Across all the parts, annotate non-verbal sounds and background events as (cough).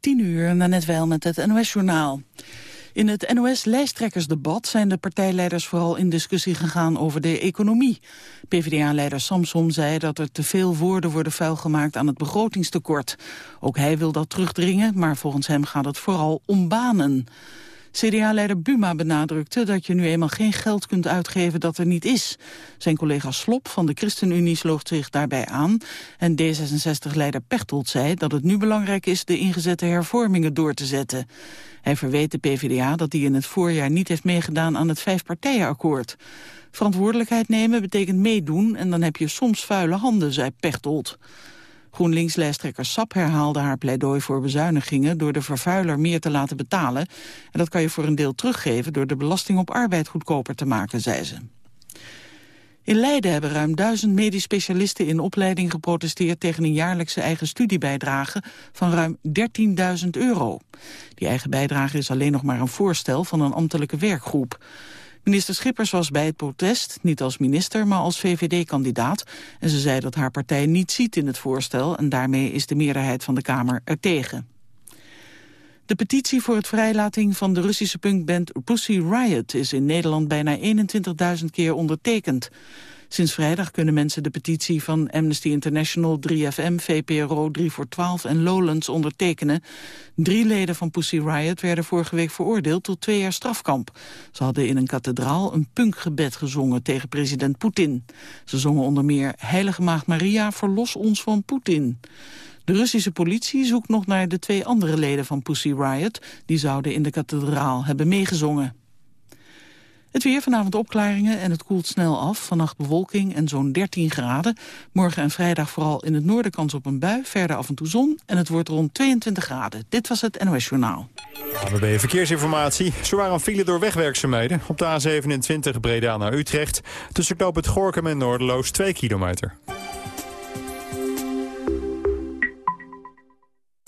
10 uur, net wel met het NOS-journaal. In het NOS-lijsttrekkersdebat zijn de partijleiders vooral in discussie gegaan over de economie. PvdA-leider Samson zei dat er te veel woorden worden vuilgemaakt aan het begrotingstekort. Ook hij wil dat terugdringen, maar volgens hem gaat het vooral om banen. CDA-leider Buma benadrukte dat je nu eenmaal geen geld kunt uitgeven dat er niet is. Zijn collega Slop van de ChristenUnie sloot zich daarbij aan. En D66-leider Pechtold zei dat het nu belangrijk is de ingezette hervormingen door te zetten. Hij verweet de PvdA dat hij in het voorjaar niet heeft meegedaan aan het vijfpartijenakkoord. Verantwoordelijkheid nemen betekent meedoen en dan heb je soms vuile handen, zei Pechtold. GroenLinks-lijsttrekker Sap herhaalde haar pleidooi voor bezuinigingen... door de vervuiler meer te laten betalen. En dat kan je voor een deel teruggeven door de belasting op arbeid goedkoper te maken, zei ze. In Leiden hebben ruim duizend medisch specialisten in opleiding geprotesteerd tegen een jaarlijkse eigen studiebijdrage van ruim 13.000 euro. Die eigen bijdrage is alleen nog maar een voorstel van een ambtelijke werkgroep. Minister Schippers was bij het protest, niet als minister, maar als VVD-kandidaat. En ze zei dat haar partij niet ziet in het voorstel... en daarmee is de meerderheid van de Kamer ertegen. De petitie voor het vrijlating van de Russische punkband Pussy Riot... is in Nederland bijna 21.000 keer ondertekend. Sinds vrijdag kunnen mensen de petitie van Amnesty International, 3FM, VPRO, 3 voor 12 en Lowlands ondertekenen. Drie leden van Pussy Riot werden vorige week veroordeeld tot twee jaar strafkamp. Ze hadden in een kathedraal een punkgebed gezongen tegen president Poetin. Ze zongen onder meer Heilige Maagd Maria, verlos ons van Poetin. De Russische politie zoekt nog naar de twee andere leden van Pussy Riot. Die zouden in de kathedraal hebben meegezongen. Het weer, vanavond opklaringen en het koelt snel af. Vannacht bewolking en zo'n 13 graden. Morgen en vrijdag vooral in het noorden kans op een bui. Verder af en toe zon en het wordt rond 22 graden. Dit was het NOS Journaal. ABB Verkeersinformatie. Zo waren file door wegwerkzaamheden. Op de A27 Breda naar Utrecht. Tussen knoop het Gorkum en Noorderloos 2 kilometer.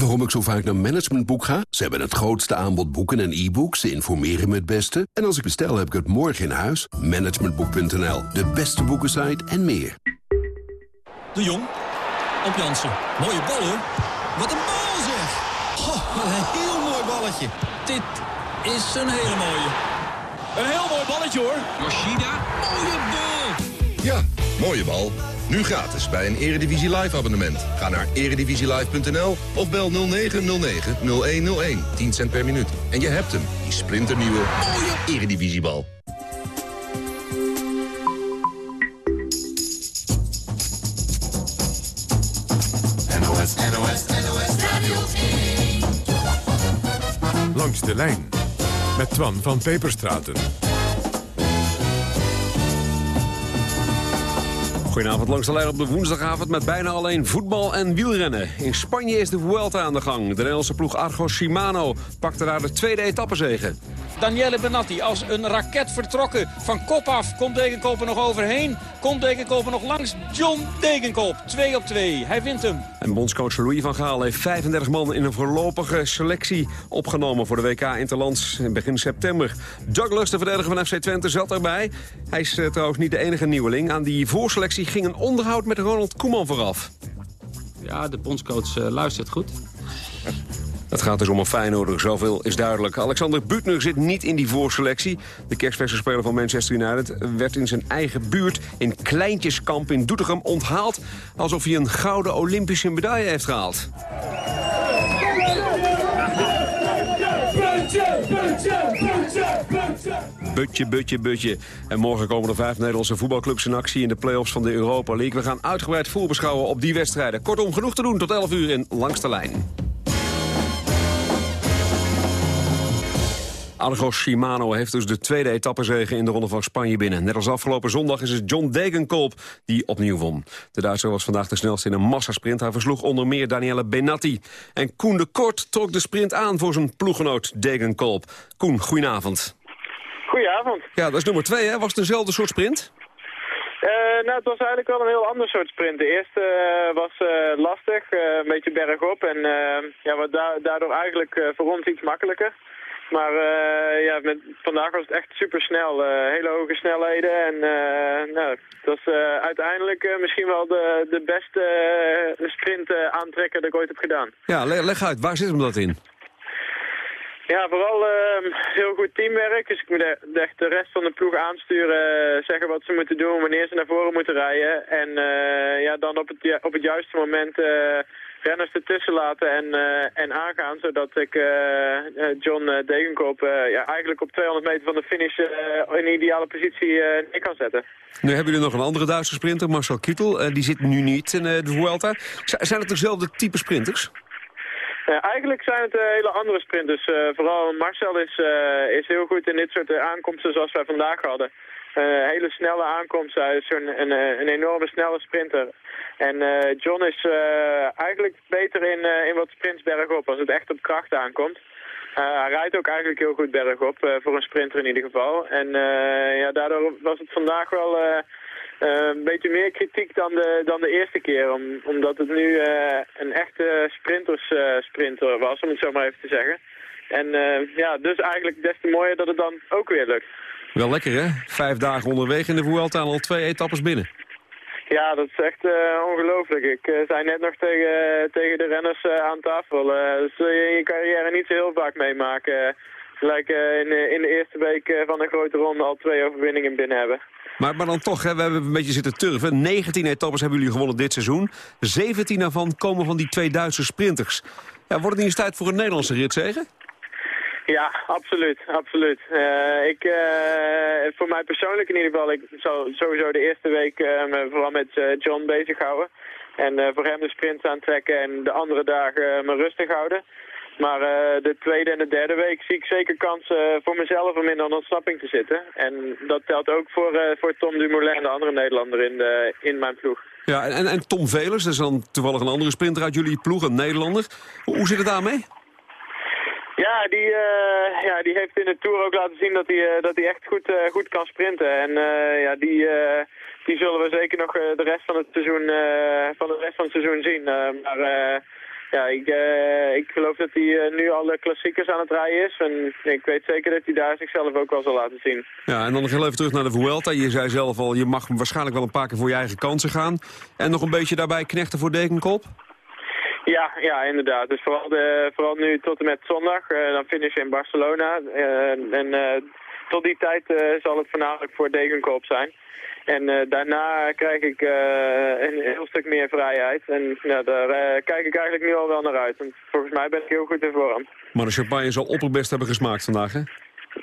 Waarom ik zo vaak naar Managementboek ga? Ze hebben het grootste aanbod boeken en e-books. Ze informeren me het beste. En als ik bestel, heb ik het morgen in huis. Managementboek.nl, de beste boekensite en meer. De Jong, op Jansen. Mooie bal, hoor. Wat een bal, zeg. Oh, een heel mooi balletje. Dit is een hele mooie. Een heel mooi balletje, hoor. Yoshida, mooie bal. Ja, mooie bal. Nu gratis bij een Eredivisie Live abonnement. Ga naar eredivisielive.nl of bel 0909-0101. 10 cent per minuut. En je hebt hem, die splinternieuwe mooie Eredivisiebal. NOS, NOS, NOS Radio 1. Langs de lijn met Twan van Peperstraten. Goedenavond langs de lijn op de woensdagavond met bijna alleen voetbal en wielrennen. In Spanje is de Vuelta aan de gang. De Nederlandse ploeg Argos Shimano pakte daar de tweede etappezege. Daniele Benatti als een raket vertrokken. Van kop af komt Degenkoper nog overheen. Komt Degenkoper nog langs. John Degenkoop, 2 op 2. Hij wint hem. En bondscoach Louis van Gaal heeft 35 man in een voorlopige selectie opgenomen voor de WK Interlands in begin september. Douglas, de verdediger van FC Twente, zat erbij. Hij is uh, trouwens niet de enige nieuweling. Aan die voorselectie ging een onderhoud met Ronald Koeman vooraf. Ja, de bondscoach uh, luistert goed. Het gaat dus om een Feyenoorder, zoveel is duidelijk. Alexander Butner zit niet in die voorselectie. De kerstverse speler van Manchester United werd in zijn eigen buurt... in Kleintjeskamp in Doetinchem onthaald... alsof hij een gouden Olympische medaille heeft gehaald. Butje, butje, butje. En morgen komen er vijf Nederlandse voetbalclubs in actie... in de play-offs van de Europa League. We gaan uitgebreid voorbeschouwen op die wedstrijden. Kortom, genoeg te doen tot 11 uur in Langs de Lijn. Argos Shimano heeft dus de tweede etappezege in de Ronde van Spanje binnen. Net als afgelopen zondag is het John Degenkolb die opnieuw won. De Duitser was vandaag de snelste in een massasprint. Hij versloeg onder meer Danielle Benatti. En Koen de Kort trok de sprint aan voor zijn ploegenoot Degenkolb. Koen, goedenavond. Goedenavond. Ja, dat is nummer twee, hè? Was het eenzelfde soort sprint? Uh, nou, het was eigenlijk wel een heel ander soort sprint. De eerste uh, was uh, lastig, een beetje bergop en ja, da daardoor eigenlijk voor ons iets makkelijker. Maar ja, met, vandaag was het echt super snel. hele hoge snelheden. En nou, het was uiteindelijk misschien wel de, de beste sprint aantrekker dat ik ooit heb gedaan. Ja, leg uit. Waar zit hem dat in? Ja, vooral uh, heel goed teamwerk. Dus ik moet echt de rest van de ploeg aansturen, zeggen wat ze moeten doen, wanneer ze naar voren moeten rijden. En uh, ja, dan op het, op het juiste moment uh, renners ertussen laten en, en aangaan. Zodat ik John Degenkoop ja, eigenlijk op 200 meter van de finish in ideale positie neer kan zetten. Nu hebben jullie nog een andere Duitse sprinter, Marcel Kittel. die zit nu niet in de Vuelta. zijn het dezelfde type sprinters? Eigenlijk zijn het uh, hele andere sprinters. Uh, vooral Marcel is, is heel goed in dit soort aankomsten zoals wij vandaag hadden. Hele snelle aankomst. Hij is een, een, een enorme snelle sprinter. En John is eigenlijk beter in, in wat sprints bergop als het echt op kracht aankomt. hij rijdt ook eigenlijk heel goed bergop, voor een sprinter in ieder geval. En ja, daardoor was het vandaag wel een beetje meer kritiek dan de, dan de eerste keer. Om, omdat het nu uh, een echte sprintersprinter uh, was, om het zo maar even te zeggen. En ja, dus eigenlijk des te mooier dat het dan ook weer lukt. Wel lekker hè? Vijf dagen onderweg in de Vuelta en al twee etappes binnen. Ja, dat is echt ongelooflijk. Ik zei net nog tegen, tegen de renners aan tafel. dat zul je in je carrière niet zo heel vaak meemaken. Gelijk in, in de eerste week van een grote ronde al twee overwinningen binnen hebben. Maar, maar dan toch, hè, we hebben een beetje zitten turven. 19 etappes hebben jullie gewonnen dit seizoen. 17 daarvan komen van die twee Duitse sprinters. Ja, wordt het niet eens tijd voor een Nederlandse ritzegen? Ja, absoluut. absoluut. Uh, ik, uh, voor mij persoonlijk in ieder geval, ik zal sowieso de eerste week uh, me vooral met John bezighouden. En voor hem de sprints aantrekken en de andere dagen me rustig houden. Maar uh, de tweede en de derde week zie ik zeker kansen uh, voor mezelf om in een ontsnapping te zitten. En dat telt ook voor, uh, voor Tom Dumoulin, de andere Nederlander in, de, in mijn ploeg. Ja, en, en Tom Velers, dat is dan toevallig een andere sprinter uit jullie ploeg, een Nederlander. Hoe zit het daarmee? Ja, die, uh, ja, die heeft in de Tour ook laten zien dat hij, uh, dat hij echt goed, uh, goed kan sprinten. En ja, die, die zullen we zeker nog de rest van het seizoen, van de rest van het seizoen zien. maar ja, ik, uh, ik geloof dat hij uh, nu alle klassiekers aan het rijden is. En ik weet zeker dat hij daar zichzelf ook wel zal laten zien. Ja, en dan nog heel even terug naar de Vuelta. Je zei zelf al, je mag waarschijnlijk wel een paar keer voor je eigen kansen gaan. En nog een beetje daarbij knechten voor Dekenkop? Ja, ja, inderdaad. Dus vooral, de, vooral nu tot en met zondag. Uh, dan finish in Barcelona. en tot die tijd zal het voornamelijk voor Degenkop zijn. En uh, daarna krijg ik uh, een heel stuk meer vrijheid. En ja, daar uh, kijk ik eigenlijk nu al wel naar uit. En volgens mij ben ik heel goed in vorm. Maar de champagne zal opperbest hebben gesmaakt vandaag, hè?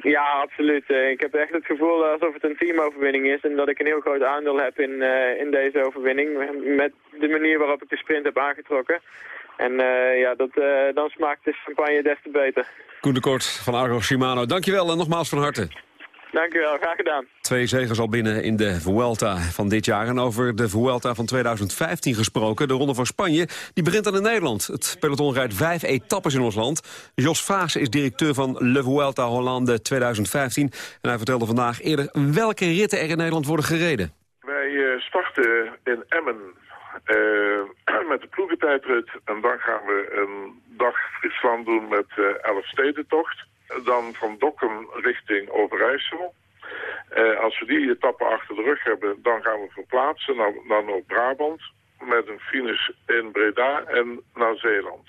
Ja, absoluut. ik heb echt het gevoel alsof het een teamoverwinning is... en dat ik een heel groot aandeel heb in, in deze overwinning... met de manier waarop ik de sprint heb aangetrokken. En ja, dat, dan smaakt de champagne des te beter. Koen de Kort van Argo Shimano, dankjewel en nogmaals van harte. Dank u wel, graag gedaan. Twee zegers al binnen in de Vuelta van dit jaar. En over de Vuelta van 2015 gesproken, de Ronde van Spanje... die begint dan in Nederland. Het peloton rijdt vijf etappes in ons land. Jos Vaas is directeur van Le Vuelta Hollande 2015. En hij vertelde vandaag eerder welke ritten er in Nederland worden gereden. Wij uh, starten in Emmen (clears throat) met de ploegentijdrit. En dan gaan we een dag Friesland doen met uh, elf stedentocht. Dan van Dokkum richting Overijssel. Uh, als we die etappe achter de rug hebben, dan gaan we verplaatsen naar, naar Noord-Brabant. Met een finish in Breda en naar Zeeland.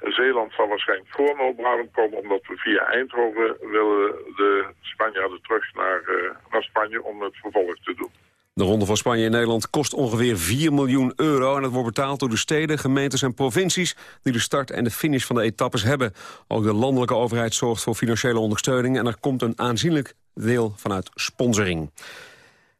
Zeeland zal waarschijnlijk voor Noord-Brabant komen, omdat we via Eindhoven willen de Spanjaarden terug naar, naar Spanje om het vervolg te doen. De Ronde van Spanje in Nederland kost ongeveer 4 miljoen euro... en dat wordt betaald door de steden, gemeentes en provincies... die de start en de finish van de etappes hebben. Ook de landelijke overheid zorgt voor financiële ondersteuning... en er komt een aanzienlijk deel vanuit sponsoring.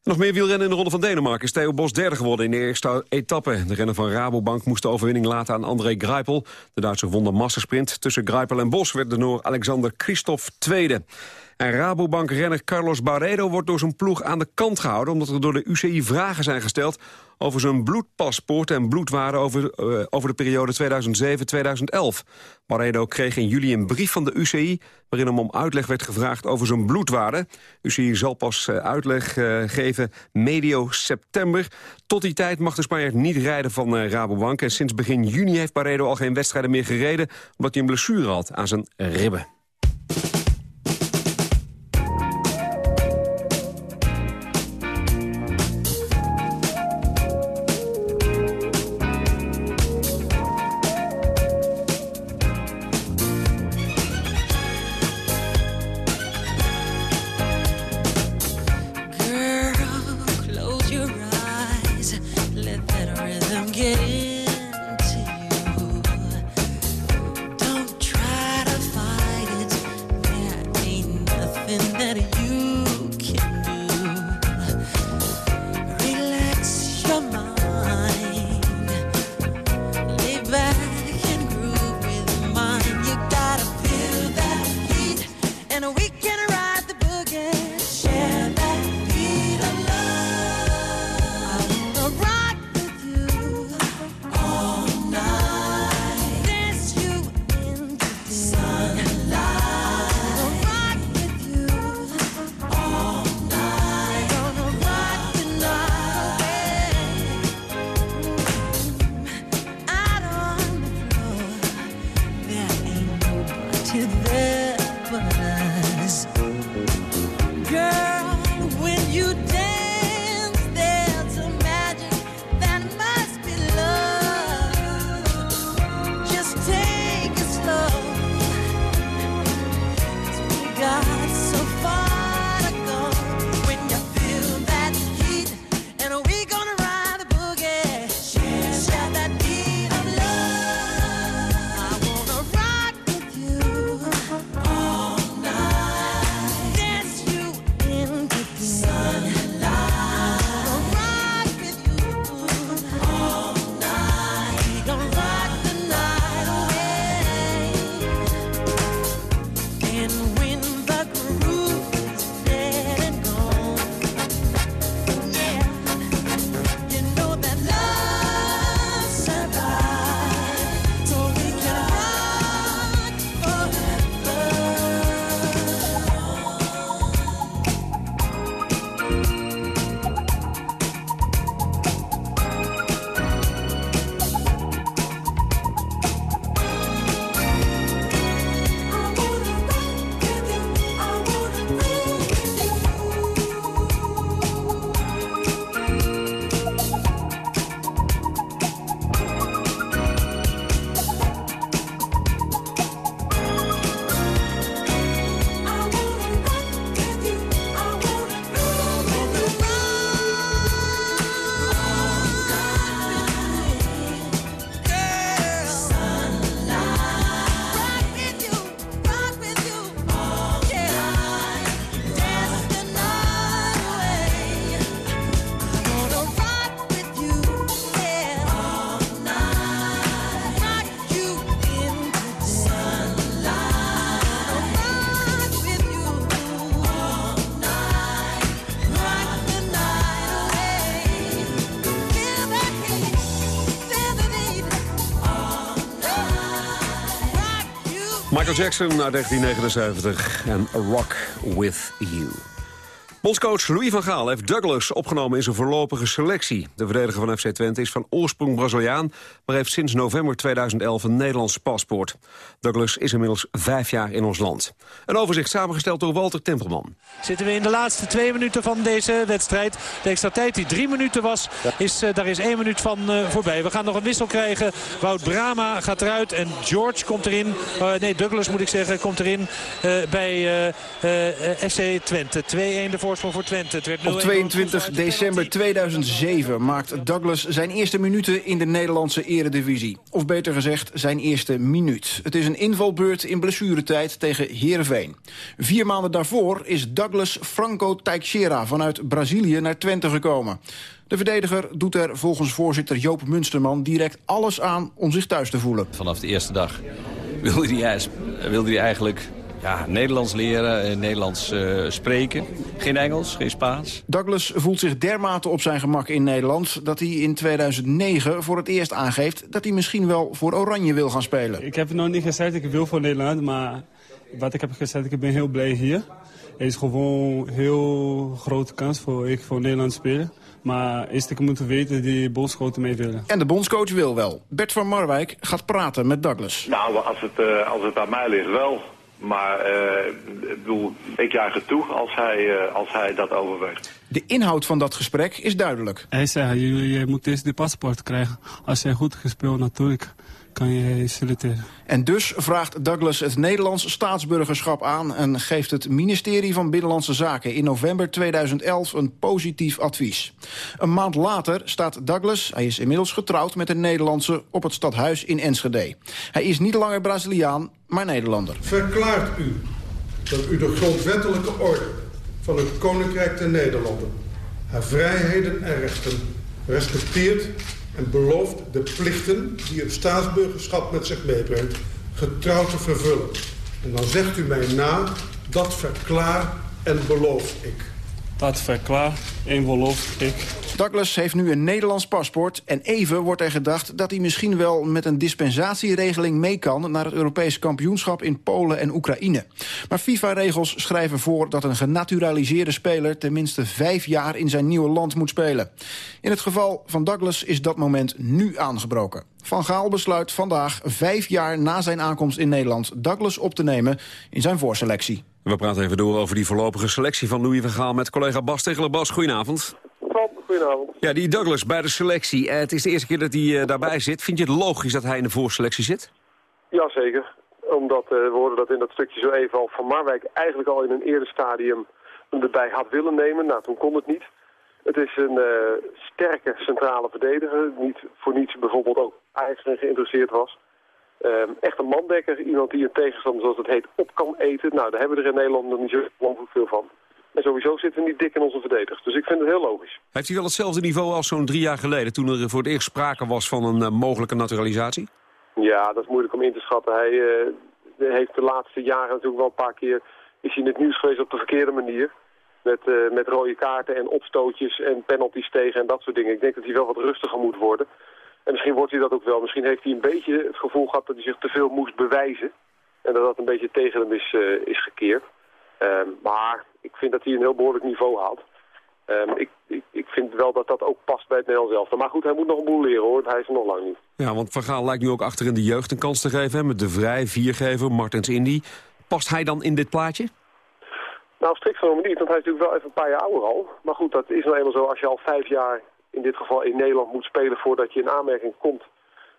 Nog meer wielrennen in de Ronde van Denemarken is Theo Bos derde geworden in de eerste etappe. De renner van Rabobank moest de overwinning laten aan André Greipel. De Duitse won de massasprint. Tussen Greipel en Bos werd de Noor Alexander Christophe tweede. En Rabobank-renner Carlos Barredo wordt door zijn ploeg aan de kant gehouden... omdat er door de UCI vragen zijn gesteld over zijn bloedpaspoort en bloedwaarde over, uh, over de periode 2007-2011. Barredo kreeg in juli een brief van de UCI... waarin hem om uitleg werd gevraagd over zijn bloedwaarde. UCI zal pas uh, uitleg uh, geven medio september. Tot die tijd mag de Spanjaard niet rijden van Rabobank. En sinds begin juni heeft Barredo al geen wedstrijden meer gereden... omdat hij een blessure had aan zijn ribben. Michael Jackson uit 1979 en A Rock With You. Bondscoach Louis van Gaal heeft Douglas opgenomen in zijn voorlopige selectie. De verdediger van FC Twente is van oorsprong Braziliaan... maar heeft sinds november 2011 een Nederlands paspoort. Douglas is inmiddels vijf jaar in ons land. Een overzicht samengesteld door Walter Tempelman. Zitten we in de laatste twee minuten van deze wedstrijd. De extra tijd die drie minuten was, is, eh, daar is één minuut van eh, voorbij. We gaan nog een wissel krijgen. Wout Brama gaat eruit en George komt erin. Eh, nee, Douglas moet ik zeggen, komt erin bij eh, eh, FC Twente. 2-1 de voorsprong voor Twente. Het werd 0-1 Op 22 december 2007 maakt Douglas zijn eerste minuten in de Nederlandse eredivisie. Of beter gezegd, zijn eerste minuut. Het is een invalbeurt in blessuretijd tegen Heerenveen. Vier maanden daarvoor is Douglas Franco Teixeira vanuit Brazilië naar Twente gekomen. De verdediger doet er volgens voorzitter Joop Munsterman direct alles aan om zich thuis te voelen. Vanaf de eerste dag wilde hij, wilde hij eigenlijk ja, Nederlands leren, eh, Nederlands eh, spreken. Geen Engels, geen Spaans. Douglas voelt zich dermate op zijn gemak in Nederland... dat hij in 2009 voor het eerst aangeeft dat hij misschien wel voor Oranje wil gaan spelen. Ik heb nog niet gezegd ik wil voor Nederland, maar wat ik heb gezegd, ik ben heel blij hier. Het is gewoon een heel grote kans voor ik voor Nederland spelen. Maar eerst ik moet weten die bondscoach mee willen. En de bondscoach wil wel. Bert van Marwijk gaat praten met Douglas. Nou, als het, eh, als het aan mij ligt wel. Maar eh, ik bedoel, ik juich het toe als hij, eh, als hij dat overweegt. De inhoud van dat gesprek is duidelijk. Hij zei, je, je moet eerst de paspoort krijgen. Als jij goed gespeeld natuurlijk, kan je selecteren. En dus vraagt Douglas het Nederlands staatsburgerschap aan... en geeft het ministerie van Binnenlandse Zaken in november 2011 een positief advies. Een maand later staat Douglas, hij is inmiddels getrouwd met een Nederlandse... op het stadhuis in Enschede. Hij is niet langer Braziliaan, maar Nederlander. Verklaart u dat u de grondwettelijke orde van het Koninkrijk der Nederlanden, haar vrijheden en rechten, respecteert en belooft de plichten die het staatsburgerschap met zich meebrengt, getrouw te vervullen. En dan zegt u mij na, dat verklaar en beloof ik. Staat ver klaar. Envelop, ik. Douglas heeft nu een Nederlands paspoort en even wordt er gedacht dat hij misschien wel met een dispensatieregeling mee kan naar het Europees kampioenschap in Polen en Oekraïne. Maar FIFA-regels schrijven voor dat een genaturaliseerde speler tenminste vijf jaar in zijn nieuwe land moet spelen. In het geval van Douglas is dat moment nu aangebroken. Van Gaal besluit vandaag, vijf jaar na zijn aankomst in Nederland, Douglas op te nemen in zijn voorselectie. We praten even door over die voorlopige selectie van Louis van Gaal... met collega Bas Tegeler. Bas, goedenavond. goedenavond. Ja, die Douglas bij de selectie. Eh, het is de eerste keer dat hij eh, daarbij zit. Vind je het logisch dat hij in de voorselectie zit? Jazeker. Omdat eh, we hoorden dat in dat stukje zo even al Van Marwijk eigenlijk al in een eerder stadium hem erbij had willen nemen. Nou, toen kon het niet. Het is een sterke centrale verdediger. Niet voor niets bijvoorbeeld ook Ajax erin geïnteresseerd was. Ehm, echt een mandekker. Iemand die een tegenstander, zoals het heet, op kan eten. Nou, daar hebben we er in Nederland nog niet zo ongelooflijk veel van. En sowieso zitten we niet dik in onze verdedigers. Dus ik vind het heel logisch. Heeft hij wel hetzelfde niveau als zo'n drie jaar geleden... toen er voor het eerst sprake was van een eh, mogelijke naturalisatie? Ja, dat is moeilijk om in te schatten. Hij eh, heeft de laatste jaren natuurlijk wel een paar keer... is hij in het nieuws geweest op de verkeerde manier. Met, eh, met rode kaarten en opstootjes en penalties tegen en dat soort dingen. Ik denk dat hij wel wat rustiger moet worden. En misschien wordt hij dat ook wel. Misschien heeft hij een beetje het gevoel gehad dat hij zich te veel moest bewijzen. En dat dat een beetje tegen hem is, eh, is gekeerd. Ehm, maar ik vind dat hij een heel behoorlijk niveau haalt. Ehm, ik, ik, ik vind wel dat dat ook past bij het Nederlands elftal. Maar goed, hij moet nog een boel leren hoor. Hij is er nog lang niet. Ja, want Van Gaal lijkt nu ook achter in de jeugd een kans te geven. Hè, met De Vrij, Viergever, Martens Indy. Past hij dan in dit plaatje? Nou, strikt genomen niet, want hij is natuurlijk wel even een paar jaar ouder al. Maar goed, dat is nou eenmaal zo als je al vijf jaar in dit geval in Nederland moet spelen voordat je in aanmerking komt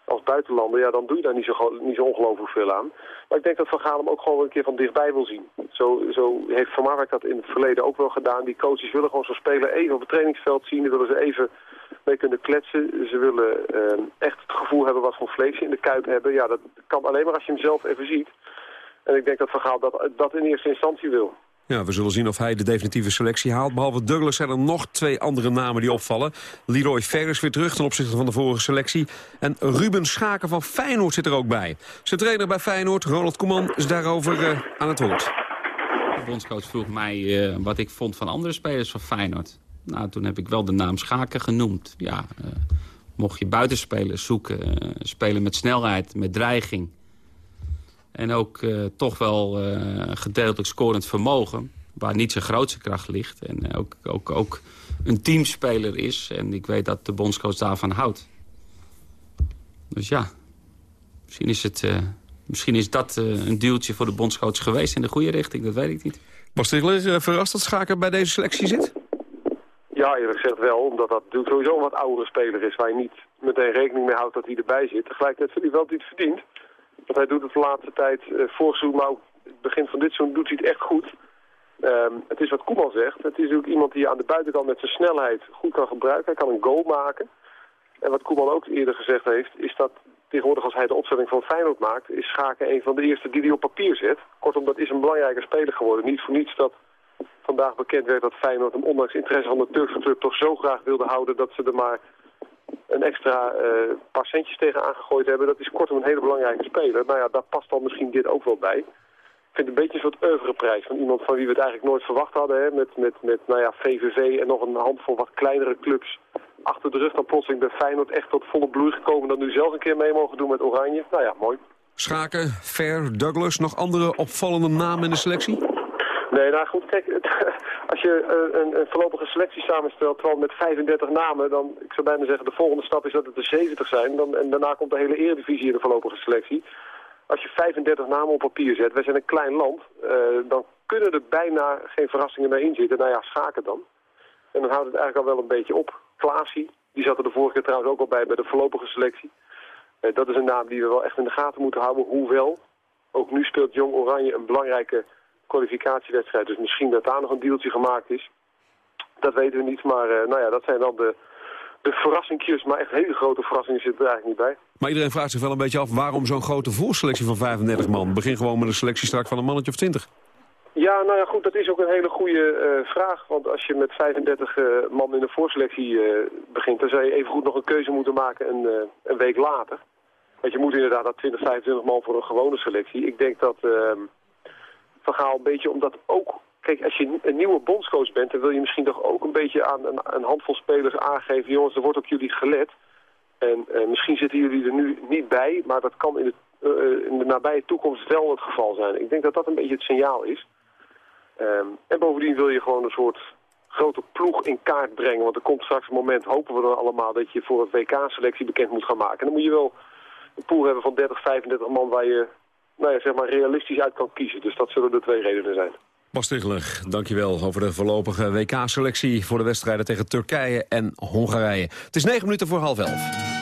als buitenlander, ja, dan doe je daar niet zo, niet zo ongelooflijk veel aan. Maar ik denk dat Van Gaal hem ook gewoon een keer van dichtbij wil zien. Zo, zo heeft Van Marwijk dat in het verleden ook wel gedaan. Die coaches willen gewoon zo'n speler even op het trainingsveld zien. Daar willen ze even mee kunnen kletsen. Ze willen eh, echt het gevoel hebben wat voor vlees in de kuip hebben. Ja, dat kan alleen maar als je hem zelf even ziet. En ik denk dat Van Gaal dat, dat in eerste instantie wil. We zullen zien of hij de definitieve selectie haalt. Behalve Douglas zijn er nog twee andere namen die opvallen. Leroy Fer is weer terug ten opzichte van de vorige selectie. En Ruben Schaken van Feyenoord zit er ook bij. Zijn trainer bij Feyenoord, Ronald Koeman, is daarover eh, aan het woord. De bondscoach vroeg mij eh, wat ik vond van andere spelers van Feyenoord. Nou, toen heb ik wel de naam Schaken genoemd. Ja, eh, mocht je buitenspelers zoeken, spelen met snelheid, met dreiging... en ook eh, toch wel eh, gedeeltelijk scorend vermogen... waar niet zijn grootste kracht ligt. En eh, ook, ook, ook een teamspeler is. En ik weet dat de bondscoach daarvan houdt. Dus ja, misschien is, het, eh, misschien is dat eh, een duwtje voor de bondscoach geweest... in de goede richting, dat weet ik niet. Was Stigler verrast dat Schaken bij deze selectie zit? Ja, eerlijk gezegd wel, omdat dat natuurlijk sowieso een wat oudere speler is... waar je niet meteen rekening mee houdt dat hij erbij zit. Tegelijkertijd vind ik wel dat hij het verdient. Want hij doet het de laatste tijd, eh vorig seizoen, het begin van dit seizoen doet hij het echt goed. Ehm, het is wat Koeman zegt. Het is ook iemand die aan de buitenkant met zijn snelheid goed kan gebruiken. Hij kan een goal maken. En wat Koeman ook eerder gezegd heeft, is dat tegenwoordig als hij de opstelling van Feyenoord maakt... is Schaken een van de eerste die hij op papier zet. Kortom, dat is een belangrijke speler geworden. Niet voor niets dat vandaag bekend werd dat Feyenoord hem ondanks interesse van de Turkse club toch zo graag wilde houden dat ze er maar een extra eh, paar centjes tegen aangegooid hebben. Dat is kortom een hele belangrijke speler. Nou ja, daar past dan misschien dit ook wel bij. Ik vind het een beetje een soort oeuvreprijs van iemand van wie we het eigenlijk nooit verwacht hadden. Hè? Met, met, met nou ja, VVV en nog een handvol wat kleinere clubs achter de rug. Dan plotseling bij Feyenoord echt tot volle bloei gekomen. Dan nu zelf een keer mee mogen doen met Oranje. Nou ja, mooi. Schaken, Fer, Douglas, nog andere opvallende namen in de selectie? Nee, nou goed, kijk, (laughs) als je eh, een, een voorlopige selectie samenstelt, met 35 namen, dan, ik zou bijna zeggen, de volgende stap is dat het er 70 zijn. Dan, en daarna komt de hele eredivisie in de voorlopige selectie. Als je 35 namen op papier zet, wij zijn een klein land, eh, dan kunnen er bijna geen verrassingen meer in zitten. Nou ja, schaken dan. En dan houdt het eigenlijk al wel een beetje op. Klaasie, die zat er de vorige keer trouwens ook al bij, bij de voorlopige selectie. Eh, dat is een naam die we wel echt in de gaten moeten houden, hoewel ook nu speelt Jong Oranje een belangrijke kwalificatiewedstrijd. Dus misschien dat daar nog een deeltje gemaakt is. Dat weten we niet, maar eh, nou ja, dat zijn dan de, de verrassingjes. Maar echt hele grote verrassingen zitten er eigenlijk niet bij. Maar iedereen vraagt zich wel een beetje af waarom zo'n grote voorselectie van 35 man. Begin gewoon met een selectie straks van een mannetje of 20. Ja, nou ja, goed, dat is ook een hele goede eh, vraag. Want als je met 35 eh, man in de voorselectie begint... dan zou je evengoed nog een keuze moeten maken een, een week later. Want je moet inderdaad naar 20, 25 man voor een gewone selectie. Ik denk dat Gaal een beetje, omdat ook kijk, als je een nieuwe bondscoach bent... dan wil je misschien toch ook een beetje aan een, een handvol spelers aangeven... jongens, er wordt op jullie gelet. En eh, misschien zitten jullie er nu niet bij... maar dat kan in de, eh, in de nabije toekomst wel het geval zijn. Ik denk dat dat een beetje het signaal is. Ehm, en bovendien wil je gewoon een soort grote ploeg in kaart brengen. Want er komt straks een moment, hopen we dan allemaal... dat je voor het WK-selectie bekend moet gaan maken. En dan moet je wel een pool hebben van 30, 35 man... waar je nou ja, zeg maar realistisch uit kan kiezen. Dus dat zullen de twee redenen zijn. Bas Tichler, dankjewel over de voorlopige WK-selectie... voor de wedstrijden tegen Turkije en Hongarije. Het is negen minuten voor half elf.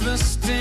the sting.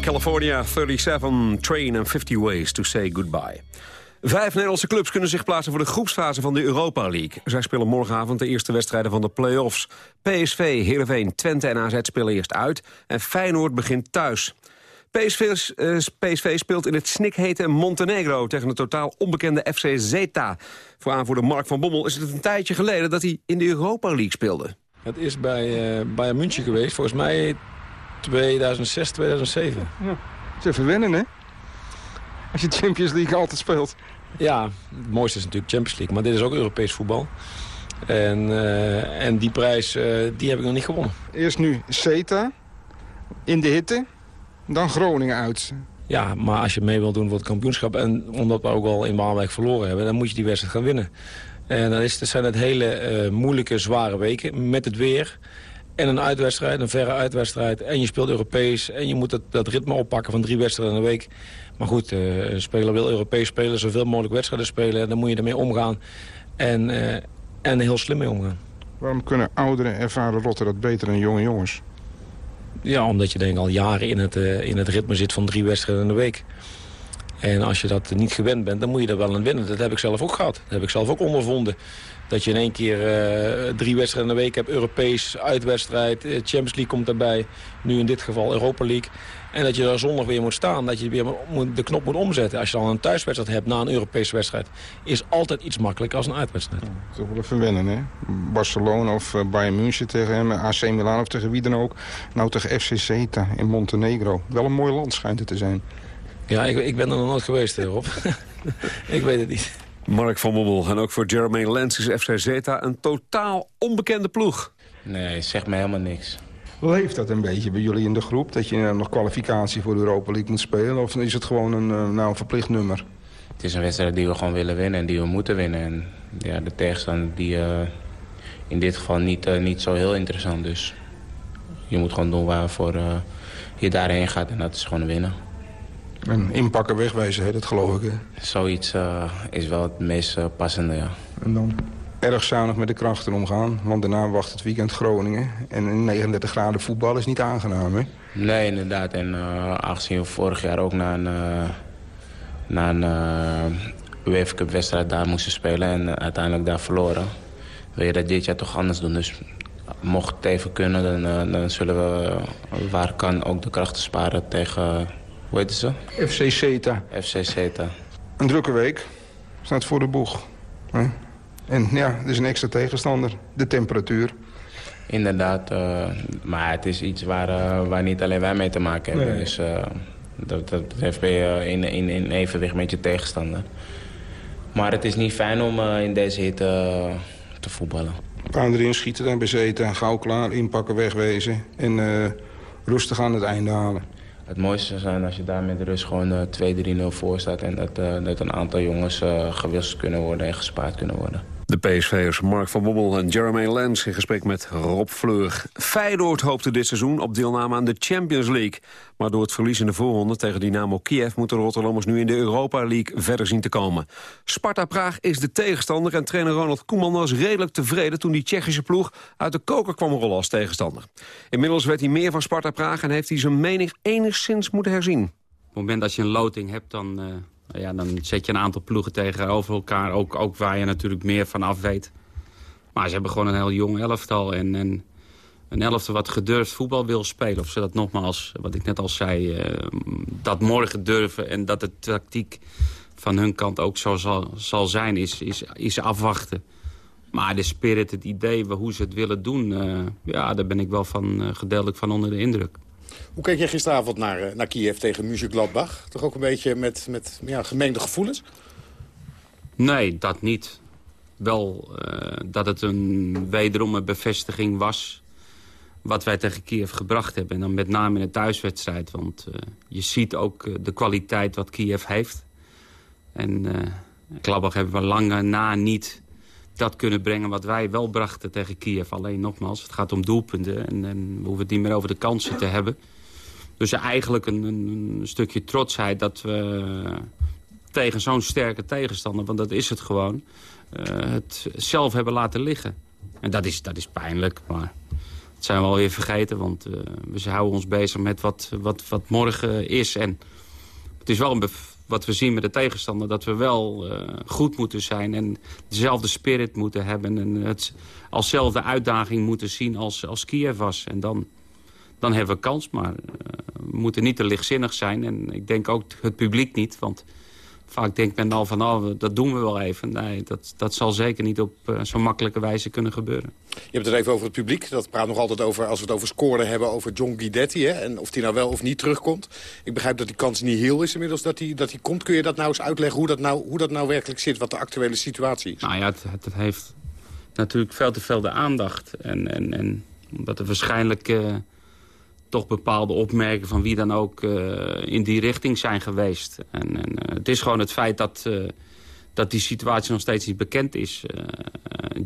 California 37, Train and 50 Ways to Say Goodbye. Vijf Nederlandse clubs kunnen zich plaatsen voor de groepsfase van de Europa League. Zij spelen morgenavond de eerste wedstrijden van de play-offs. PSV, Heerenveen, Twente en AZ spelen eerst uit en Feyenoord begint thuis. PSV, eh, PSV speelt in het snikhete Montenegro... tegen een totaal onbekende FC Zeta. Voor aanvoerder Mark van Bommel is het een tijdje geleden... dat hij in de Europa League speelde. Het is bij uh, Bayern München geweest. Volgens mij 2006, 2007. Ja. Het is even wennen, hè? Als je Champions League altijd speelt. Ja, het mooiste is natuurlijk Champions League. Maar dit is ook Europees voetbal. En, uh, en die prijs, uh, die heb ik nog niet gewonnen. Eerst nu CETA, in de hitte, dan Groningen uit. Ja, maar als je mee wilt doen voor het kampioenschap... en omdat we ook al in Waalwijk verloren hebben... dan moet je die wedstrijd gaan winnen. En dan is, zijn het hele uh, moeilijke, zware weken met het weer... En een uitwedstrijd, een verre uitwedstrijd. En je speelt Europees. En je moet dat, dat ritme oppakken van drie wedstrijden in een week. Maar goed, uh, een speler wil Europees spelen. Zoveel mogelijk wedstrijden spelen. En dan moet je ermee omgaan. En, uh, en heel slim mee omgaan. Waarom kunnen oudere, ervaren rotten dat beter dan jonge jongens? Ja, omdat je denk ik al jaren in het, uh, in het ritme zit van drie wedstrijden in de week. En als je dat niet gewend bent, dan moet je er wel aan winnen. Dat heb ik zelf ook gehad. Dat heb ik zelf ook ondervonden. Dat je in één keer uh, drie wedstrijden in de week hebt. Europees, uitwedstrijd, Champions League komt daarbij. Nu in dit geval Europa League. En dat je daar zondag weer moet staan. Dat je weer de knop moet omzetten. Als je dan een thuiswedstrijd hebt na een Europese wedstrijd... is altijd iets makkelijker als een uitwedstrijd. Ja, toch wel even wennen, hè? Barcelona of Bayern München tegen hem. AC Milan of tegen wie dan ook. Nou tegen FC Zeta in Montenegro. Wel een mooi land schijnt het te zijn. Ja, ik, ik ben er nog nooit geweest, Rob. (laughs) ik weet het niet. Mark van Bommel. En ook voor Jeremy Lens is FC Zeta een totaal onbekende ploeg. Nee, zegt me helemaal niks. Leeft dat een beetje bij jullie in de groep? Dat je nog kwalificatie voor de Europa League moet spelen? Of is het gewoon een, nou, een verplicht nummer? Het is een wedstrijd die we gewoon willen winnen en die we moeten winnen. En ja, de tegenstander die uh, in dit geval niet, uh, niet zo heel interessant. Dus je moet gewoon doen waarvoor uh, je daarheen gaat en dat is gewoon winnen. En inpakken, wegwijzen, hè? dat geloof ik. Hè? Zoiets uh, is wel het meest uh, passende, ja. En dan erg zuinig met de krachten omgaan. Want daarna wacht het weekend Groningen. En in 39 graden voetbal is niet aangenaam, hè? Nee, inderdaad. En uh, aangezien we vorig jaar ook naar een, naar een UEFA Cup wedstrijd daar moesten spelen... en uiteindelijk daar verloren... wil je dat dit jaar toch anders doen. Dus mocht het even kunnen, dan, dan zullen we waar kan ook de krachten sparen tegen... Hoe heet ze? FC Zeta. FC Zeta. Een drukke week. Staat voor de boeg. Hè? En ja, er is een extra tegenstander. De temperatuur. Inderdaad. Uh, maar het is iets waar, uh, waar niet alleen wij mee te maken hebben. Nee. Dus uh, dat, dat heeft je in, in, in evenwicht met je tegenstander. Maar het is niet fijn om in deze hitte te voetballen. Paan erin schieten dan Zeta. Gauw klaar, inpakken, wegwezen. En rustig aan het einde halen. Het mooiste zou zijn als je daar met rust gewoon uh, 2-3-0 voor staat... en dat, uh, dat een aantal jongens uh, gewisseld kunnen worden en gespaard kunnen worden. De PSV'ers Mark van Bommel en Jeremy Lens in gesprek met Rob Fleur. Feyenoord hoopte dit seizoen op deelname aan de Champions League. Maar door het verlies in de voorronde tegen Dynamo Kiev... moeten Rotterdammers nu in de Europa League verder zien te komen. Sparta Praag is de tegenstander en trainer Ronald Koeman was redelijk tevreden... toen die Tsjechische ploeg uit de koker kwam rollen als tegenstander. Inmiddels werd hij meer van Sparta Praag en heeft hij zijn mening enigszins moeten herzien. Op het moment dat je een loting hebt, dan... Uh ja, dan zet je een aantal ploegen tegenover elkaar. Ook, ook waar je natuurlijk meer van af weet. Maar ze hebben gewoon een heel jong elftal. En, en een elftal wat gedurfd voetbal wil spelen. Of ze dat nogmaals, wat ik net al zei, uh, dat morgen durven. En dat de tactiek van hun kant ook zo zal, zal zijn, is, is, is afwachten. Maar de spirit, het idee, hoe ze het willen doen... Uh, ja, daar ben ik wel van, uh, gedeeltelijk van onder de indruk. Hoe keek je gisteravond naar, naar Kiev tegen Mönchengladbach? Toch ook een beetje met, met ja, gemengde gevoelens? Nee, dat niet. Wel uh, dat het een wederom een bevestiging was wat wij tegen Kiev gebracht hebben. En dan met name in de thuiswedstrijd. Want uh, je ziet ook uh, de kwaliteit wat Kiev heeft. En Gladbach hebben we lange na niet dat kunnen brengen wat wij wel brachten tegen Kiev. Alleen nogmaals, het gaat om doelpunten en, en we hoeven het niet meer over de kansen te hebben. Dus eigenlijk een, een, stukje trotsheid dat we tegen zo'n sterke tegenstander, want dat is het gewoon, uh, het zelf hebben laten liggen. En dat is, dat is pijnlijk, maar dat zijn we alweer vergeten, want uh, we houden ons bezig met wat, wat, wat morgen is. En het is wel een wat we zien met de tegenstander... dat we wel uh, goed moeten zijn en dezelfde spirit moeten hebben... en het alszelfde uitdaging moeten zien als, als Kiev was. En dan, dan hebben we kans, maar uh, we moeten niet te lichtzinnig zijn. En ik denk ook het publiek niet. Want vaak denkt men al van, oh, dat doen we wel even. Nee, dat, dat zal zeker niet op uh, zo'n makkelijke wijze kunnen gebeuren. Je hebt het even over het publiek. Dat praat nog altijd over, als we het over scoren hebben, over John Guidetti. Hè? En of hij nou wel of niet terugkomt. Ik begrijp dat die kans niet heel is inmiddels dat hij, dat komt. Kun je dat nou eens uitleggen hoe dat nou, hoe dat nou werkelijk zit? Wat de actuele situatie is? Nou ja, het, het, het heeft natuurlijk veel te veel de aandacht. En, en, en omdat er waarschijnlijk... Uh, toch bepaalde opmerkingen van wie dan ook uh, in die richting zijn geweest. En, en uh, het is gewoon het feit dat, uh, dat die situatie nog steeds niet bekend is.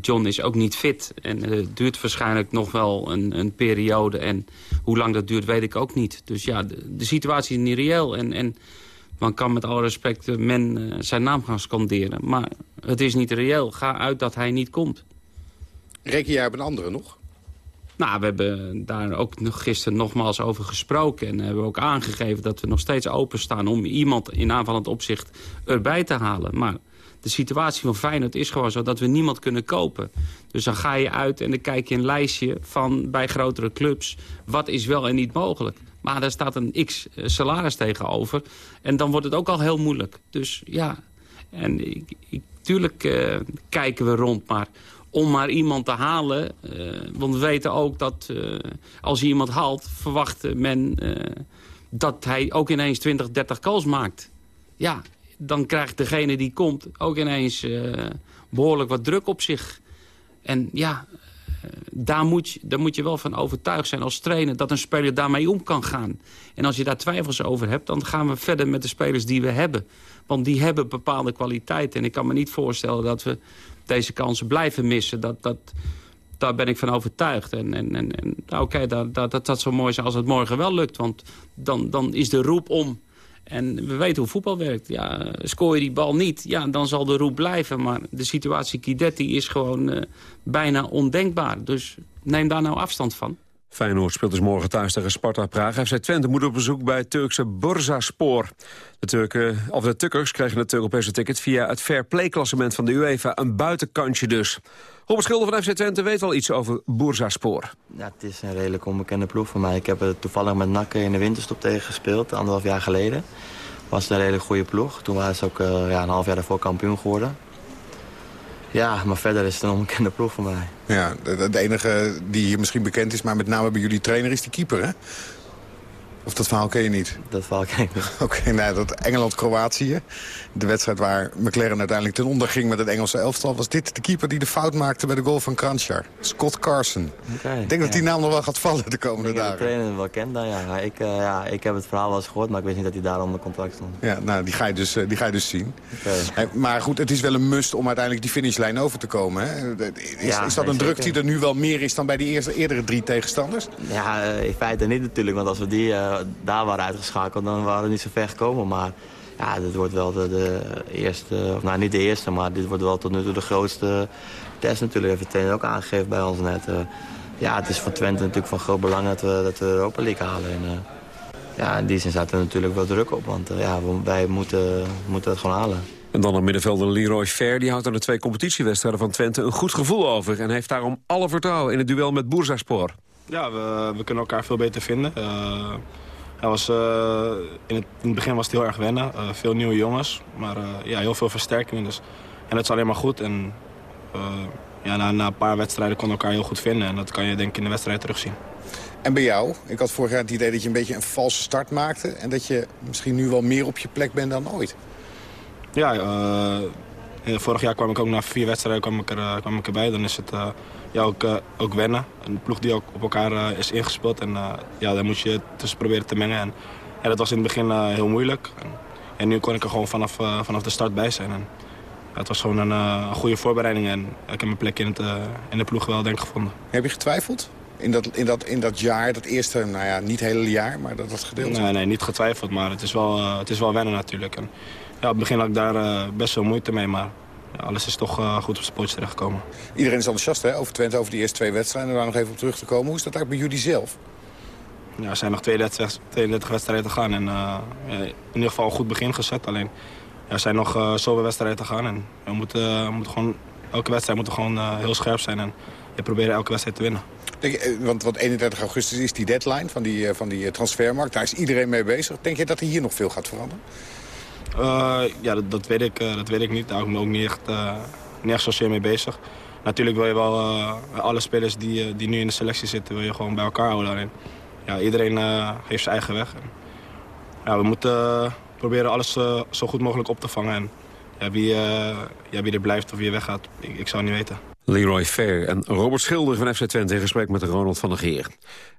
John is ook niet fit en het duurt waarschijnlijk nog wel een, een, periode. En hoe lang dat duurt weet ik ook niet. Dus ja, de, de situatie is niet reëel. En, en man kan met alle respect men zijn naam gaan scanderen. Maar het is niet reëel. Ga uit dat hij niet komt. Reken jij op een andere nog? Nou, we hebben daar ook nog gisteren nogmaals over gesproken. En hebben ook aangegeven dat we nog steeds openstaan... om iemand in aanvallend opzicht erbij te halen. Maar de situatie van Feyenoord is gewoon zo dat we niemand kunnen kopen. Dus dan ga je uit en dan kijk je een lijstje van bij grotere clubs... wat is wel en niet mogelijk. Maar daar staat een x salaris tegenover. En dan wordt het ook al heel moeilijk. Dus ja, en ik, tuurlijk uh, kijken we rond, maar om maar iemand te halen. Uh, want we weten ook dat uh, als je iemand haalt, verwacht men uh, dat hij ook ineens 20, 30 calls maakt. Ja, dan krijgt degene die komt ook ineens behoorlijk wat druk op zich. En ja, daar moet, je, daar moet je wel van overtuigd zijn als trainer... dat een speler daarmee om kan gaan. En als je daar twijfels over hebt, dan gaan we verder met de spelers die we hebben. Want die hebben bepaalde kwaliteiten. En ik kan me niet voorstellen dat we deze kansen blijven missen. Dat, dat, daar ben ik van overtuigd. En, en, en, en oké, okay, dat, dat, dat, zou mooi zijn als het morgen wel lukt. Want dan, dan is de roep om. En we weten hoe voetbal werkt. Ja, scoor je die bal niet, ja, dan zal de roep blijven. Maar de situatie Kidetti is gewoon uh, bijna ondenkbaar. Dus neem daar nou afstand van. Feyenoord speelt dus morgen thuis tegen Sparta Praag. FC Twente moet op bezoek bij Turkse Bursaspor. De, Turken, of de Tukkers kregen het Europese ticket via het fair play-klassement van de UEFA. Een buitenkantje dus. Robert Schilder van FC Twente weet wel iets over Bursaspor. Ja, het is een redelijk onbekende ploeg voor mij. Ik heb er toevallig met Nakken in de winterstop tegen gespeeld, anderhalf jaar geleden. Was een redelijk goede ploeg. Toen waren ze ook uh, ja, een half jaar daarvoor kampioen geworden. Ja, maar verder is het een onbekende ploeg voor mij. Ja, de, de, enige die hier misschien bekend is, maar met name bij jullie trainer, is die keeper, hè? Of dat verhaal ken je niet? Dat verhaal ken ik niet. (laughs) Oké, okay, nou, dat Engeland-Kroatië. De wedstrijd waar McLaren uiteindelijk ten onder ging met het Engelse elftal... was dit de keeper die de fout maakte bij de goal van Kranjčar. Scott Carson. Okay, ik denk ja. dat die naam nog wel gaat vallen de komende ik dagen. Ik de trainer wel kent dan, ja. Ik, uh, ja. ik heb het verhaal wel eens gehoord, maar ik wist niet dat hij daar onder contract stond. Ja, nou, die ga je dus, uh, die ga je dus zien. Okay. Hey, maar goed, het is wel een must om uiteindelijk die finishlijn over te komen. Hè? Is, ja, is dat een druk die er nu wel meer is dan bij de eerste, eerdere drie tegenstanders? Ja, uh, in feite niet natuurlijk, want als we die daar waren uitgeschakeld, dan waren we niet zo ver gekomen. Maar ja, dit wordt wel de, de, eerste, of nou niet de eerste, maar dit wordt wel tot nu toe de grootste test natuurlijk. Heeft de trainer ook aangegeven bij ons net. Uh, ja, het is voor Twente natuurlijk van groot belang dat we, dat we de Europa League halen. En, uh, ja, in die zin staat er natuurlijk wel druk op, want uh, ja, wij moeten, moeten het gewoon halen. En dan een middenvelder Leroy Fair. Die houdt aan de twee competitiewedstrijden van Twente een goed gevoel over. En heeft daarom alle vertrouwen in het duel met Boersaspoor. Ja, we, we kunnen elkaar veel beter vinden. Uh, hij was, uh, in, het, in, het, begin was het heel erg wennen. Uh, veel nieuwe jongens, maar uh, ja, heel veel versterkingen. Dus. En dat is alleen maar goed. En, ja, na, na, een paar wedstrijden kon elkaar heel goed vinden. En dat kan je denk ik in de wedstrijd terugzien. En bij jou? Ik had vorig jaar het idee dat je een beetje een valse start maakte. En dat je misschien nu wel meer op je plek bent dan ooit. Ja, vorig jaar kwam ik ook na vier wedstrijden kwam ik er, kwam ik erbij. Dan is het ja, ook, uh, ook wennen. Een ploeg die ook op elkaar uh, is ingespeeld. En uh, ja, daar moet je tussen proberen te mengen. En dat was in het begin heel moeilijk. En, en, nu kon ik er gewoon vanaf, vanaf de start bij zijn. En, ja, het was gewoon een, goede voorbereiding. En ik heb mijn plek in, het, in de ploeg wel denk ik gevonden. Heb je getwijfeld? In dat, in, dat, in dat jaar, dat eerste, nou ja, niet hele jaar, maar dat, dat gedeelte? Nee, nee, niet getwijfeld, maar het is wel, het is wel wennen natuurlijk. En, ja, op het begin had ik daar best wel moeite mee, maar ja, alles is toch uh, goed op zijn pootje terechtgekomen. Iedereen is enthousiast hè, over Twente, over die eerste twee wedstrijden. Daar nog even op terug te komen. Hoe is dat eigenlijk bij jullie zelf? Ja, er zijn nog 32, 32 wedstrijden te gaan. En uh, in ieder geval een goed begin gezet. Alleen ja, er zijn nog uh, zoveel wedstrijden te gaan. En we moeten, we moeten gewoon, elke wedstrijd moet gewoon heel scherp zijn. En ja, proberen elke wedstrijd te winnen. Denk je, eh, want, want 31 augustus is die deadline van die, eh, van die eh, transfermarkt. Daar is iedereen mee bezig. Denk je dat er hier nog veel gaat veranderen? Eh, ja, dat, weet ik, eh, dat weet ik niet. Daar hou ik ook niet echt, eh, niet echt zozeer mee bezig. Natuurlijk wil je wel alle spelers die, die nu in de selectie zitten... wil je gewoon bij elkaar houden daarin. Ja, iedereen heeft zijn eigen weg. En, ja, we moeten proberen alles zo goed mogelijk op te vangen. En, ja, wie, ja, wie er blijft of wie er weggaat, ik, ik zou niet weten. Leroy Fair en Robert Schilder van FC Twente in gesprek met Ronald van der Geer.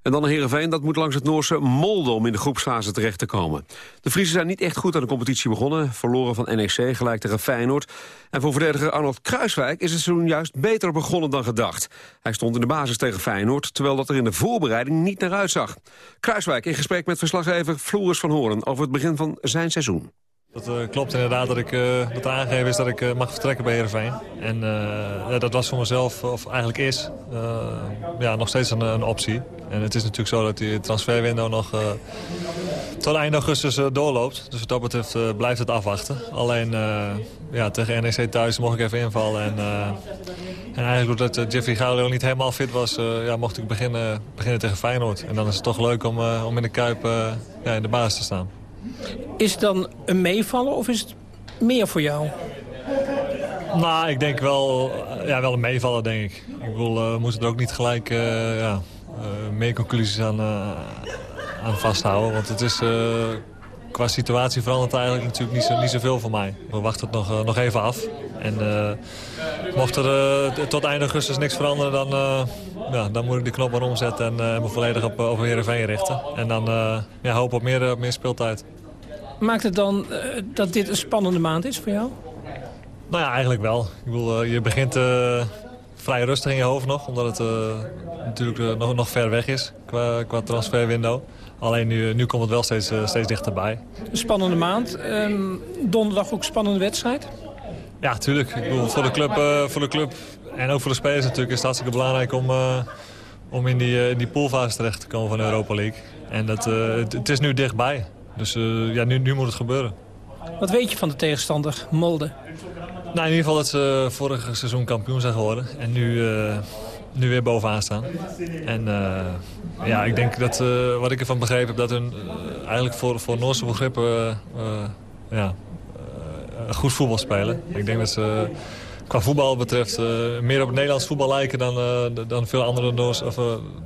En dan een Heerenveen, dat moet langs het Noorse Molde om in de groepsfase terecht te komen. De Friesen zijn niet echt goed aan de competitie begonnen. Verloren van NEC, gelijk tegen Feyenoord. En voor verdediger Arnold Kruiswijk is het seizoen juist beter begonnen dan gedacht. Hij stond in de basis tegen Feyenoord, terwijl dat er in de voorbereiding niet naar uitzag. Kruiswijk in gesprek met verslaggever Floris van Hoorn over het begin van zijn seizoen. Dat eh, klopt inderdaad dat, ik, eh, dat aangegeven is dat ik eh, mag vertrekken bij Heerenveen. En ja, dat was voor mezelf, of eigenlijk is, ja, nog steeds een, een, optie. En het is natuurlijk zo dat die transferwindow nog tot eind augustus doorloopt. Dus wat dat betreft blijft het afwachten. Alleen ja, tegen NEC thuis mocht ik even invallen. En, en eigenlijk doordat Jeffrey Gaudio niet helemaal fit was, ja, mocht ik beginnen, beginnen tegen Feyenoord. En dan is het toch leuk om, om in de Kuip ja, in de basis te staan. Is het dan een meevallen of is het meer voor jou? Nou, ik denk wel, ja, wel een meevallen, denk ik. Ik bedoel, uh, we moeten er ook niet gelijk uh, ja, meer conclusies aan, aan vasthouden. Want het is, qua situatie verandert eigenlijk natuurlijk niet, zo, niet zoveel voor mij. We wachten het nog, nog even af. En mocht er tot eind augustus niks veranderen, dan, ja, dan moet ik de knop maar omzetten en me volledig op, op Heerenveen richten. En dan ja, hopen op meer, meer speeltijd. Maakt het dan dat dit een spannende maand is voor jou? Nou ja, eigenlijk wel. Ik bedoel, je begint uh, vrij rustig in je hoofd nog. Omdat het uh, natuurlijk nog, nog ver weg is qua, qua transferwindow. Alleen nu, nu komt het wel steeds, steeds dichterbij. Een spannende maand. Um, donderdag ook spannende wedstrijd? Ja, tuurlijk. Ik bedoel, voor de club, voor de club en ook voor de spelers natuurlijk is het hartstikke belangrijk om, om in die, in die poolfase terecht te komen van de Europa League. En dat, het, het is nu dichtbij. Dus ja, nu, nu moet het gebeuren. Wat weet je van de tegenstander, Molde? Nou, in ieder geval dat ze vorig seizoen kampioen zijn geworden. En nu, uh, nu weer bovenaan staan. En uh, ja, ik denk dat, uh, wat ik ervan begrepen heb... dat hun eigenlijk voor, voor Noorse begrippen ja, goed voetbal spelen. Ik denk dat ze qua voetbal betreft meer op het Nederlands voetbal lijken... dan, dan veel andere Noorse, of,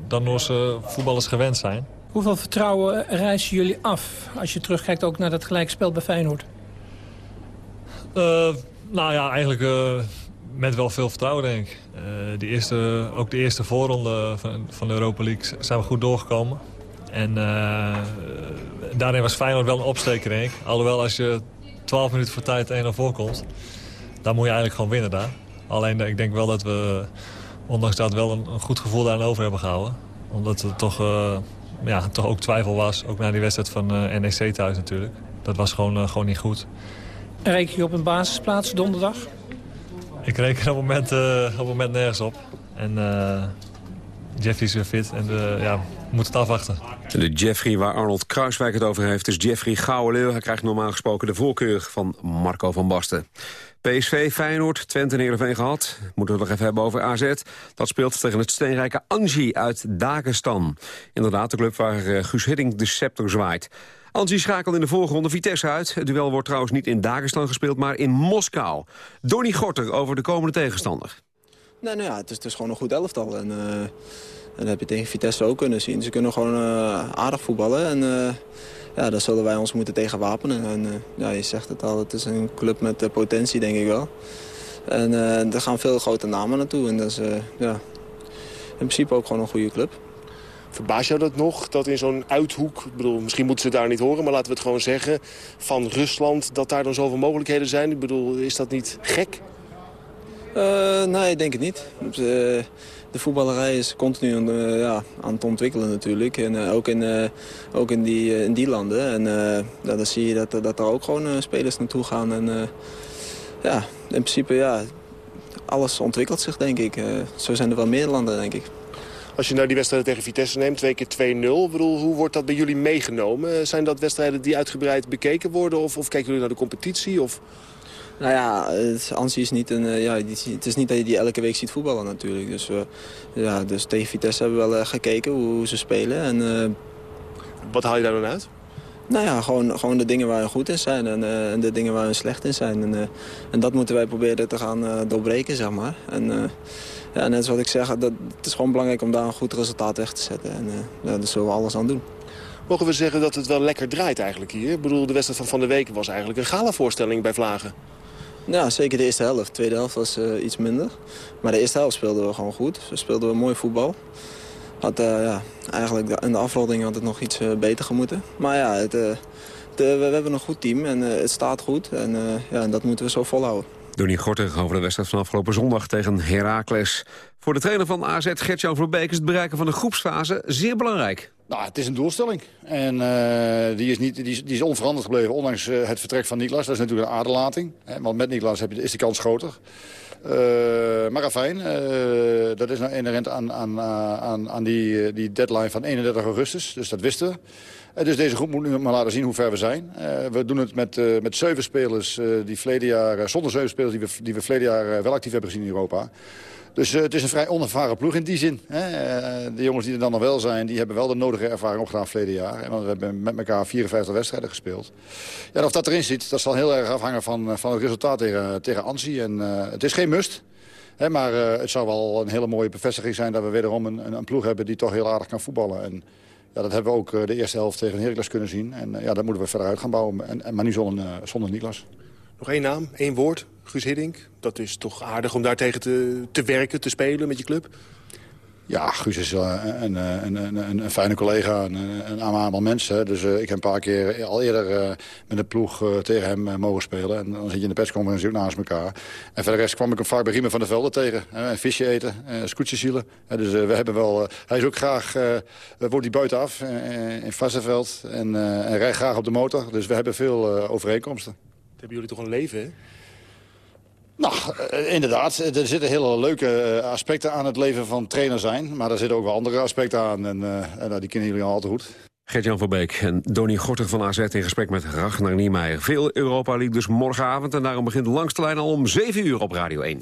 dan Noorse voetballers gewend zijn. Hoeveel vertrouwen reizen jullie af als je terugkijkt ook naar dat gelijkspel bij Feyenoord? Nou ja, eigenlijk met wel veel vertrouwen, denk ik. Uh, die eerste, ook de eerste voorronde van, van de Europa League zijn we goed doorgekomen. En daarin was Feyenoord wel een opsteker, denk ik. Alhoewel, als je 12 minuten voor tijd 1-0 voorkomt... dan moet je eigenlijk gewoon winnen daar. Alleen, ik denk wel dat we, ondanks dat, wel een, goed gevoel daaraan over hebben gehouden. Omdat er toch, ja, toch ook twijfel was, ook na die wedstrijd van NEC thuis natuurlijk. Dat was gewoon, gewoon niet goed. Reken je op een basisplaats donderdag? Ik reken op het moment, uh, op het moment nergens op. En uh, Jeffrey is weer fit en de, ja, we moeten het afwachten. De Jeffrey waar Arnold Kruiswijk het over heeft is Jeffrey Gouwenleeuw. Hij krijgt normaal gesproken de voorkeur van Marco van Basten. PSV, Feyenoord, Twente en Heerenveen gehad. Moeten we het nog even hebben over AZ. Dat speelt tegen het steenrijke Anji uit Dagestan. Inderdaad, de club waar Guus Hiddink de scepter zwaait. Anzi schakelt in de voorronde Vitesse uit. Het duel wordt trouwens niet in Dagestan gespeeld, maar in Moskou. Donny Gorter over de komende tegenstander. Nee, nou ja, het is, het is gewoon een goed elftal. En, uh, dat heb je tegen Vitesse ook kunnen zien. Ze kunnen gewoon uh, aardig voetballen. En uh, ja, daar zullen wij ons moeten tegen wapenen. En ja, je zegt het al, het is een club met potentie, denk ik wel. En er gaan veel grote namen naartoe. En dat is ja, in principe ook gewoon een goede club. Verbaas jou dat nog, dat in zo'n uithoek... Bedoel, misschien moeten ze het daar niet horen, maar laten we het gewoon zeggen... van Rusland, dat daar dan zoveel mogelijkheden zijn? Ik bedoel, is dat niet gek? Uh, nee, ik denk het niet. De, de voetballerij is continu uh, ja, aan het ontwikkelen natuurlijk. En uh, ook, in, ook in, die, in die landen. En dan zie je dat, dat er ook gewoon spelers naartoe gaan. En ja, in principe, ja, alles ontwikkelt zich, denk ik. zo zijn er wel meer landen, denk ik. Als je nou die wedstrijden tegen Vitesse neemt, twee keer 2-0. bedoel, hoe wordt dat bij jullie meegenomen? Zijn dat wedstrijden die uitgebreid bekeken worden? Of, of kijken jullie naar de competitie? Of... Nou ja, het, Ansi is niet een, eh, ja, het is niet dat je die elke week ziet voetballen natuurlijk. Dus, eh, ja, dus tegen Vitesse hebben we wel eh, gekeken hoe, hoe ze spelen. En, eh, Wat haal je daar dan uit? nou ja, gewoon, gewoon de dingen waar we goed in zijn en, eh, en de dingen waar we slecht in zijn. En, eh, en dat moeten wij proberen te gaan eh, doorbreken, zeg maar. En eh, ja, net zoals ik zeg, dat, het is gewoon belangrijk om daar een goed resultaat weg te zetten. En ja, daar zullen we alles aan doen. Mogen we zeggen dat het wel lekker draait eigenlijk hier? Ik bedoel, de wedstrijd van Van de Week was eigenlijk een galavoorstelling bij Vlagen. Ja, zeker de eerste helft. De tweede helft was eh, iets minder. Maar de eerste helft speelden we gewoon goed. We speelden we mooi voetbal. Had, eh, ja, eigenlijk in de afronding had het nog iets beter gemoeten. Maar ja, het, de- we, we hebben een goed team en het staat goed. En, ja, en dat moeten we zo volhouden. Donnie Gorter over de wedstrijd van afgelopen zondag tegen Heracles. Voor de trainer van AZ, Gert-Jan Verbeek, is het bereiken van de groepsfase zeer belangrijk. Nou, het is een doelstelling. En eh, die, is niet, die, is, onveranderd gebleven, ondanks eh, het vertrek van Niklas. Dat is natuurlijk een aderlating. Want met Niklas heb je, is de kans groter. Eh, maar afijn, eh, dat is nou inherent aan, aan, aan, aan die, eh, die deadline van 31 augustus. Dus dat wisten we. Dus deze groep moet nu maar laten zien hoe ver we zijn. We doen het met, met zeven spelers die jaar, zonder zeven spelers die we, die we verleden jaar wel actief hebben gezien in Europa. Dus eh, het is een vrij onervaren ploeg in die zin. Hè. Eh, de jongens die er dan nog wel zijn, die hebben wel de nodige ervaring opgedaan verleden jaar. En we hebben met elkaar 54 wedstrijden gespeeld. Ja, of dat erin zit, dat zal heel erg afhangen van, eh, van het resultaat tegen, tegen Ansi. En het is geen must. Maar het zou wel een hele mooie bevestiging zijn dat we wederom een, een, een ploeg hebben die toch heel aardig kan voetballen. En ja, dat hebben we ook de eerste helft tegen Heracles kunnen zien. En ja, daar moeten we verder uit gaan bouwen. En, maar nu zonder, zonder Niklas. Nog één naam, één woord. Guus Hiddink. Dat is toch aardig om daar tegen te, te werken, te spelen met je club? Ja, Guus is een, een, een, een, fijne collega, een, een mens. Hè. Dus eh, ik heb een paar keer al eerder eh, met de ploeg eh, tegen hem mogen spelen. En dan zit je in de persconferentie ook naast elkaar. En verder kwam ik hem vaak bij Riemen van der Velde tegen. Visje eten, uh, scootjes zielen. Hè, dus we hebben wel... hij is ook graag... wordt hij buitenaf eh, in Vassenveld. En, en rijdt graag op de motor. Dus we hebben veel overeenkomsten. Hebben jullie toch een leven, hè? Nou, eh, inderdaad. Er zitten hele leuke eh, aspecten aan het leven van trainer zijn. Maar er zitten ook wel andere aspecten aan. En, eh, en nou, die kennen jullie al te goed. Gert-Jan Verbeek en Donnie Gorter van AZ in gesprek met Ragnar Niemeyer. Veel Europa League dus morgenavond en daarom begint de langste lijn al om 7 uur op Radio 1.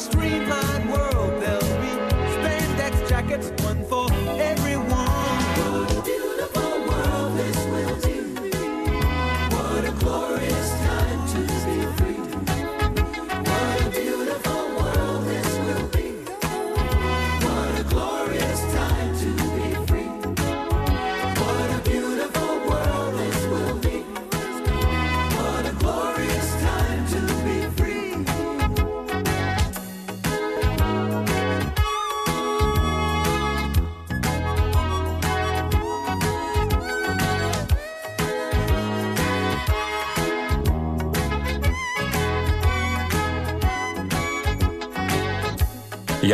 Streamlined world.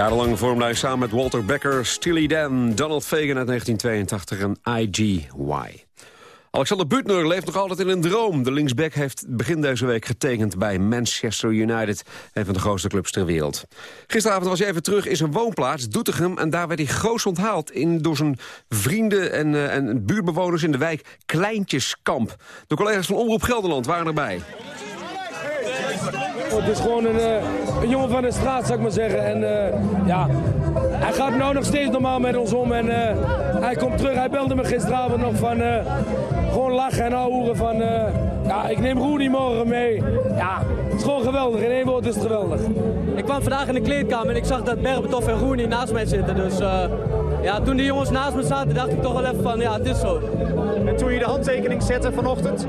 Jarenlang vormde samen met Walter Becker, Steely Dan, Donald Fagan uit 1982 en IGY. Alexander Butner leeft nog altijd in een droom. De linksback heeft begin deze week getekend bij Manchester United, een van de grootste clubs ter wereld. Gisteravond was hij even terug in zijn woonplaats, Doetinchem, en daar werd hij groots onthaald in, door zijn vrienden en, eh, en buurtbewoners in de wijk Kleintjeskamp. De collega's van Omroep Gelderland waren erbij. Het is gewoon een, eh, een jongen van de straat, zou ik maar zeggen. En eh, ja, hij gaat nou nog steeds normaal met ons om. En eh, hij komt terug. Hij belde me gisteravond nog van gewoon lachen en ouwen van... eh, ja, ik neem Rooney morgen mee. Ja, het is gewoon geweldig. In één woord is het geweldig. Ik kwam vandaag in de kleedkamer en ik zag dat Berbatov en Rooney naast mij zitten. Dus eh, ja, toen die jongens naast me zaten, dacht ik toch wel even van ja, het is zo. En toen je de handtekening zette vanochtend?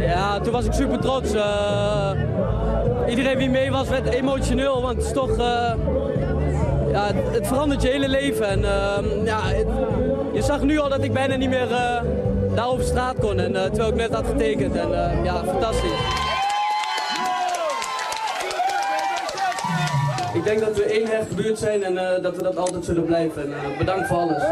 Ja, toen was ik super trots. Eh, iedereen wie mee was werd emotioneel, want het is toch... eh, ja, het, het verandert je hele leven. En ehm, ja, het- je zag nu al dat ik bijna niet meer eh, daar over straat kon. En, eh, terwijl ik net had getekend. En eh, ja, fantastisch. Ik denk dat we één hechte buurt zijn en eh, dat we dat altijd zullen blijven. En, bedankt voor alles.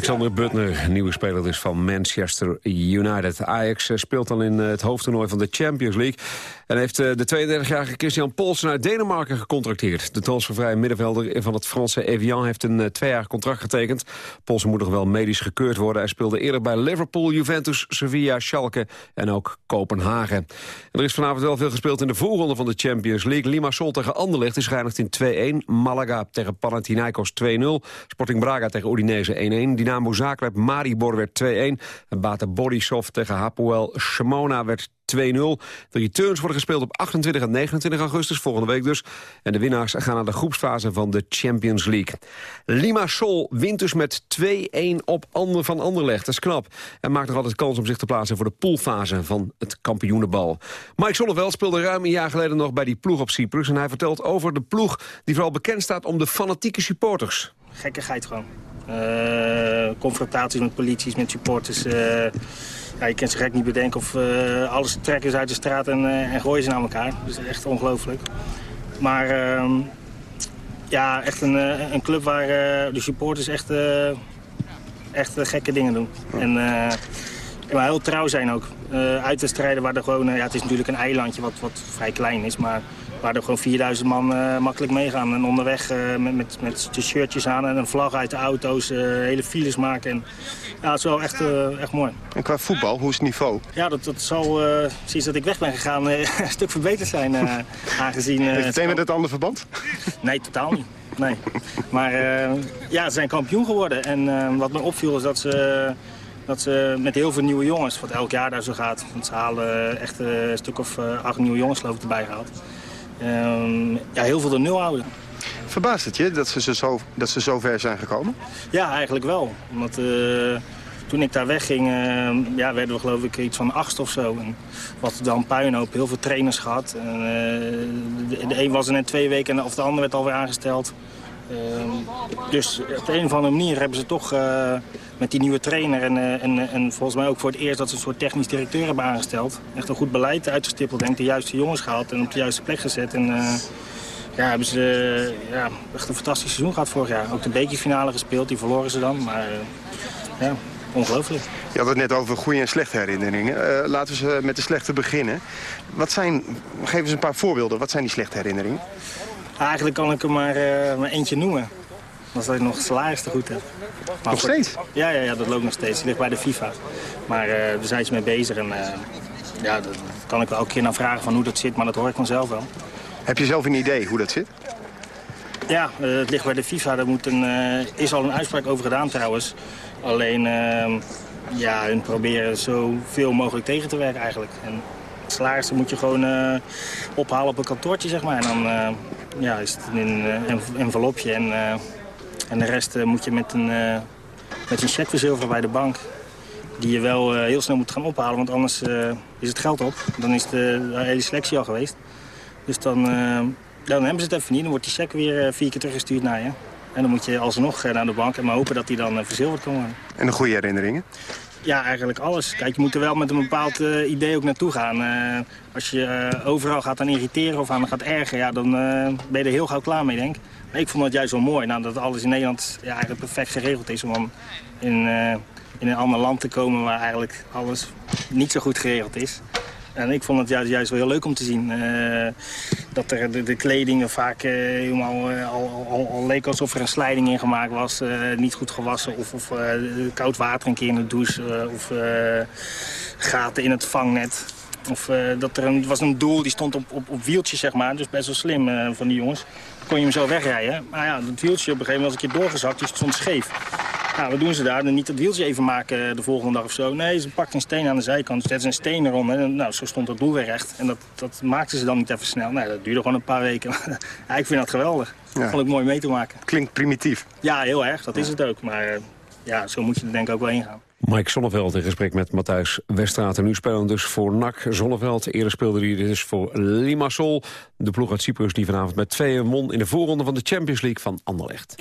Alexander Butner, nieuwe speler dus van Manchester United. Ajax eh, speelt dan in eh, het hoofdtoernooi van de Champions League. En heeft eh, de 32-jarige Christian Poulsen uit Denemarken gecontracteerd. De transfervrije middenvelder van het Franse Evian heeft een tweejarig contract getekend. Poulsen moet nog wel medisch gekeurd worden. Hij speelde eerder bij Liverpool, Juventus, Sevilla, Schalke en ook Kopenhagen. En er is vanavond wel veel gespeeld in de voorronde van de Champions League. Limassol tegen Anderlecht is geëindigd in 2-1. Malaga tegen Panathinaikos 2-0. Sporting Braga tegen Udinese 1-1. Dynamo Zagreb Maribor werd 2-1. En Bata Borisov tegen Hapoel Shimona werd 2-0. De returns worden gespeeld op 28 en 29 augustus, volgende week dus. En de winnaars gaan naar de groepsfase van de Champions League. Limassol wint dus met 2-1 op ander van Anderlecht. Dat is knap. En maakt nog altijd kans om zich te plaatsen voor de poolfase van het kampioenenbal. Mike Zonneveld speelde ruim een jaar geleden nog bij die ploeg op Cyprus. En hij vertelt over de ploeg die vooral bekend staat om de fanatieke supporters. gekkigheid gewoon. Eh, confrontaties met polities, met supporters. eh, ja, je kunt ze gek niet bedenken of eh, alles trekken ze uit de straat en, en gooien ze naar elkaar. Dus dat is echt ongelooflijk. Maar ehm, ja, echt een, een club waar de supporters echt, echt gekke dingen doen. En maar heel trouw zijn ook. Eh uitwedstrijden waar er gewoon, ja, het is natuurlijk een eilandje wat, wat vrij klein is, maar waar er gewoon 4000 man eh, makkelijk meegaan. En onderweg eh, met, met, met de shirtjes aan en een vlag uit de auto's, eh, hele files maken. En, ja, het is wel echt, echt mooi. En qua voetbal, hoe is het niveau? Ja, dat, dat zal sinds dat ik weg ben gegaan (laughs) een stuk verbeterd zijn. (laughs) aangezien, Heeft het een met het ander verband? Nee, totaal niet. Nee. Maar ja, ze zijn kampioen geworden. En wat me opviel is dat ze, dat ze met heel veel nieuwe jongens, wat elk jaar daar zo gaat. Want ze halen echt een stuk of acht nieuwe jongens geloof ik erbij gehaald. Ehm, ja, heel veel de nul houden. Verbaast het je dat ze zo, dat ze zo ver zijn gekomen? Ja, eigenlijk wel. Omdat eh, toen ik daar wegging, eh, ja, werden we geloof ik iets van acht of zo. En wat dan puinhoop, heel veel trainers gehad. En, eh, de, de een was er net twee weken en of de ander werd alweer aangesteld. Ehm, dus op de een of andere manier hebben ze toch eh, met die nieuwe trainer... En, eh, en, en volgens mij ook voor het eerst dat ze een soort technisch directeur hebben aangesteld... echt een goed beleid uitgestippeld, denk ik, de juiste jongens gehaald en op de juiste plek gezet. En, eh, ja, hebben ze ja, echt een fantastisch seizoen gehad vorig jaar. Ook de bekerfinale gespeeld, die verloren ze dan. Maar ja, ongelooflijk. Je had het net over goede en slechte herinneringen. Laten we ze met de slechte beginnen. Wat zijn, geef eens een paar voorbeelden. Wat zijn die slechte herinneringen? Eigenlijk kan ik er maar, eh, maar eentje noemen. Dat is dat ik nog salaris te goed heb. Maar Nog voor- steeds? Ja, ja, ja, dat loopt nog steeds. Die ligt bij de FIFA. Maar eh daar zijn ze mee bezig. En eh, ja, kan ik wel elke keer naar vragen van hoe dat zit. Maar dat hoor ik vanzelf wel. Heb je zelf een idee hoe dat zit? Ja, het ligt bij de FIFA. Daar moet een, is al een uitspraak over gedaan trouwens. Alleen, eh, ja, hun proberen zoveel mogelijk tegen te werken eigenlijk. En salarissen moet je gewoon ophalen op een kantoortje, zeg maar. En dan ja, is het in een eh, env- envelopje. En, eh, en de rest eh, moet je met een, met een cheque verzilveren bij de bank. Die je wel heel snel moet gaan ophalen, want anders is het geld op. Dan is de, hele selectie al geweest. Dus dan, dan hebben ze het even niet. Dan wordt die cheque weer vier keer teruggestuurd naar je. En dan moet je alsnog naar de bank en maar hopen dat die dan verzilverd kan worden. En de goede herinneringen? Ja, eigenlijk alles. Kijk, je moet er wel met een bepaald eh, idee ook naartoe gaan. Eh, als je eh, overal gaat aan irriteren of aan gaat ergeren, ja, dan ben je er heel gauw klaar mee, denk ik. Ik vond het juist wel mooi, nou, dat alles in Nederland ja, eigenlijk perfect geregeld is... om dan in, in een ander land te komen waar eigenlijk alles niet zo goed geregeld is. En ik vond het juist, juist wel heel leuk om te zien. eh, dat er de, de kleding vaak eh, helemaal eh, al, al, leek alsof er een slijding in gemaakt was. niet goed gewassen of, of koud water een keer in de douche. of gaten in het vangnet. Of dat er een, was een doel die stond op, op, op wieltjes, zeg maar. Dus best wel slim van die jongens. Kon je hem zo wegrijden. Maar ja, dat wieltje op een gegeven moment was een keer doorgezakt. Dus het stond scheef. Nou, wat doen ze daar? Dan niet dat wieltje even maken eh, de volgende dag of zo. Nee, ze pakt een steen aan de zijkant. Zetten ze een steen erom. En nou, zo stond het doel weer recht. En dat, dat maakten ze dan niet even snel. Nee, dat duurde gewoon een paar weken. (laughs) ja, ik vind dat geweldig. Ja. Dat vond ik mooi mee te maken. Klinkt primitief. Ja, heel erg. Dat is het ook. Maar eh, ja, zo moet je er denk ik ook wel heen gaan. Mike Zonneveld in gesprek met Matthijs Westraat. En nu spelen dus voor NAC Zonneveld. Eerder speelde hij dus voor Limassol. De ploeg uit Cyprus die vanavond met 2 won in de voorronde van de Champions League van Anderlecht.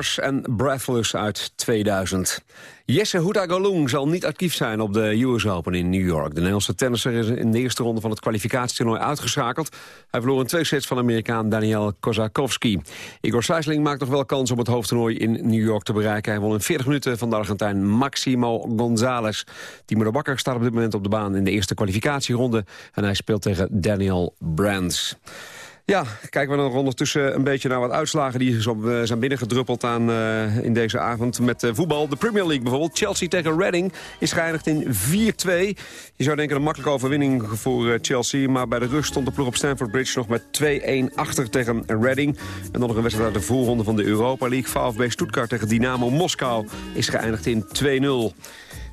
En Breathless uit 2000. Jesse Houda-Galung zal niet actief zijn op de US Open in New York. De Nederlandse tennisser is in de eerste ronde van het kwalificatietoernooi uitgeschakeld. Hij verloor in twee sets van Amerikaan Daniel Kozakowski. Igor Sijsling maakt nog wel kans om het hoofdtoernooi in New York te bereiken. Hij won in 40 minuten van de Argentijn Maximo González. Timo de Bakker staat op dit moment op de baan in de eerste kwalificatieronde. En hij speelt tegen Daniel Brands. Ja, kijken we nog ondertussen een beetje naar wat uitslagen... die eh, zijn binnengedruppeld aan, eh, in deze avond met eh, voetbal. De Premier League bijvoorbeeld. Chelsea tegen Reading is geëindigd in 4-2. Je zou denken een makkelijke overwinning voor Chelsea... maar bij de rust stond de ploeg op Stamford Bridge nog met 2-1 achter tegen Reading. En dan nog een wedstrijd uit de voorronde van de Europa League. VfB Stuttgart tegen Dynamo Moskou is geëindigd in 2-0.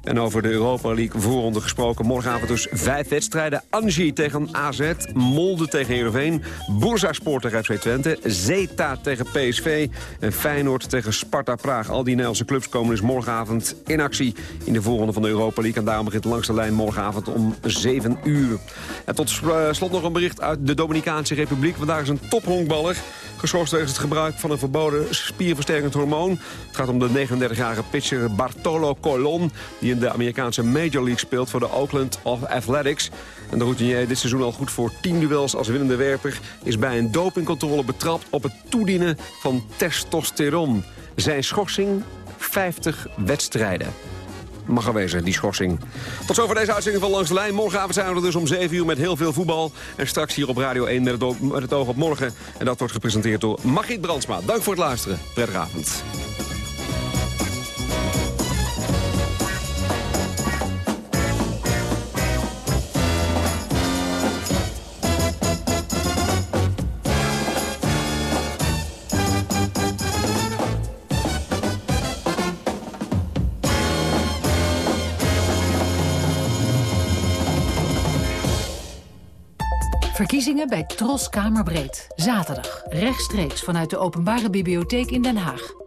En over de Europa League voorronde gesproken. Morgenavond dus vijf wedstrijden. Angie tegen AZ, Molde tegen Heerenveen, Bursaspor tegen FC Twente, Zeta tegen PSV en Feyenoord tegen Sparta Praag. Al die Nederlandse clubs komen dus morgenavond in actie in de voorronde van de Europa League. En daarom begint langs de lijn morgenavond om 7 uur. En tot eh, slot nog een bericht uit de Dominicaanse Republiek. Vandaag is een tophonkballer geschorst wegens het gebruik van een verboden spierversterkend hormoon. Het gaat om de 39-jarige pitcher Bartolo Colon... die in de Amerikaanse Major League speelt voor de Oakland Athletics. En de routinier dit seizoen al goed voor 10 duels als winnende werper... is bij een dopingcontrole betrapt op het toedienen van testosteron. Zijn schorsing 50 wedstrijden mag er wezen, die schorsing. Tot zover deze uitzending van Langs de Lijn. Morgenavond zijn we er dus om 7 uur met heel veel voetbal. En straks hier op Radio 1 met het, oog, op morgen. En dat wordt gepresenteerd door Margriet Brandsma. Dank voor het luisteren. Prettige avond. Verkiezingen bij Tros Kamerbreed. Zaterdag, rechtstreeks vanuit de Openbare Bibliotheek in Den Haag.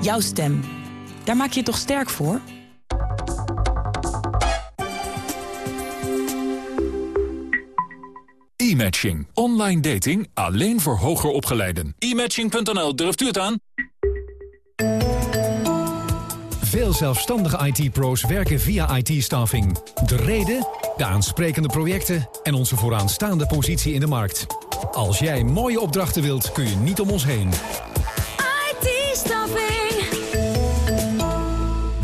Jouw stem. Daar maak je je toch sterk voor? E-matching. Online dating alleen voor hoger opgeleiden. E-matching.nl, durft u het aan? Veel zelfstandige IT-pro's werken via IT-staffing. De reden, de aansprekende projecten en onze vooraanstaande positie in de markt. Als jij mooie opdrachten wilt, kun je niet om ons heen. IT-staffing.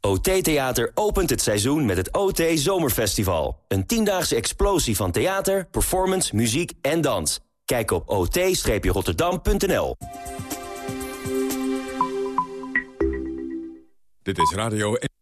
OT Theater opent het seizoen met het OT Zomerfestival. Een tiendaagse explosie van theater, performance, muziek en dans. Kijk op ot-rotterdam.nl. Dit is Radio 1.